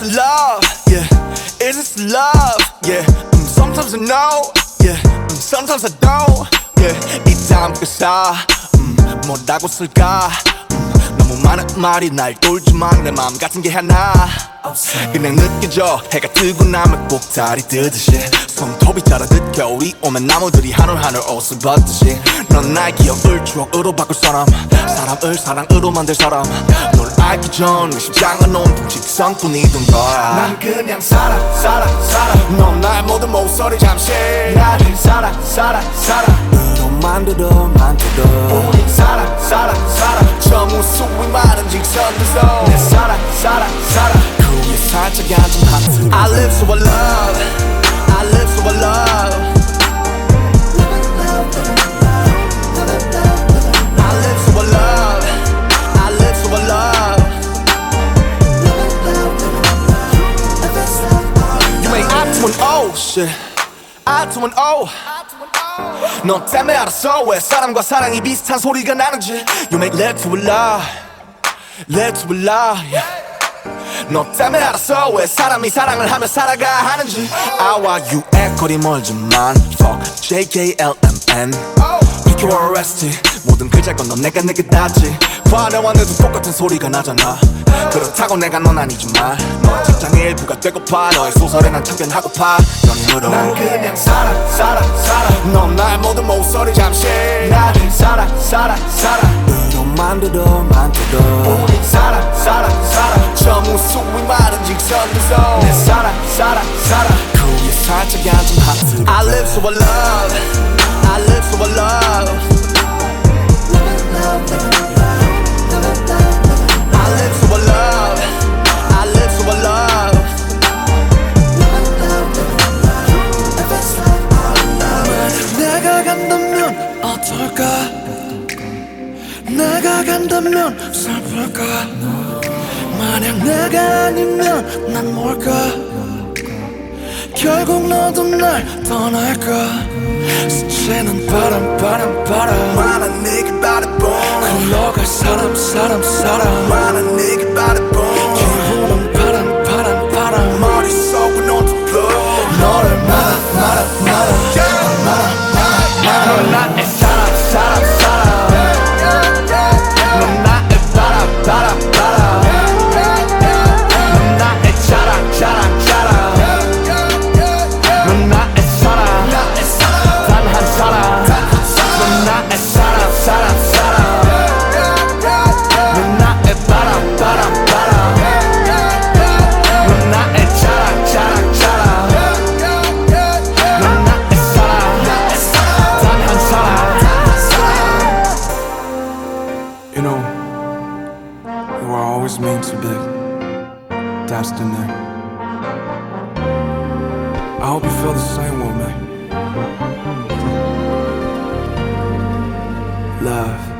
this love? Yeah. Is this love? Yeah. Mm, sometimes I know. Yeah. Mm, sometimes I don't. Yeah. 이 다음 가사. 음, 뭐라고 쓸까? 음, 너무 많은 말이 날 돌지만 내 마음 같은 게 하나. 그냥 느껴져 해가 뜨고 나면 꼭다리 뜨듯이 손톱이 자라듯 겨울이 오면 나무들이 하늘 하늘 옷을 벗듯이 넌 나의 기억을 추억으로 바꿀 사람 사람을 사랑으로 만들 사람 널 알기 전 심장은 온통 직성뿐이던 거야. 난 그냥 살아 살아 살아. 넌 나의 모든 목소리 잠시. 나를 살아 살아 살아. 만들어 만들어. 우리 살아 살아 살아. 저 무수히 많은 직선들 속내 살아 살아 살아. 그 위에 살짝 앉은 하트 I live so I love 2문 O shit I 2 O 넌 때문에 알았어. 왜 사람과 사랑이 비슷한 소리가 나는지. You make let to a lie. Let to a lie. yeah. 너 때문에 알았어. 왜 사람이 사랑을 하며 살아가 하는지. I와 U 애거리 멀지만. Fuck. JKLMN PQR RST 모든 그 글자건 넌 내가 내게 닿지. 화려한 애도 똑같은 소리가 나잖아. 그렇다고 내가 넌 아니지만. 일부가 되고파. 너의 소설에 난 참견하고파. 연인으로 난 그냥 살아 살아 살아. 넌 나의 모든 목소리 잠시. 나를 살아 살아 살아. 만들어 만들어. 우리 살아 살아 살아. 저 무수히 많은 직선들 속내 살아 살아 살아. 그 위에 살짝 앉은 하트. I live so I love 내가 간다면 슬플까? 만약 내가 아니면 난 뭘까? 결국 너도 날 떠날까? 스치는 바람 바람 바람. 많은 네가 바라본. 흘러갈 사람 사람 사람. 많은 네 You know, you were always meant to be destined. I hope you feel the same way. Love.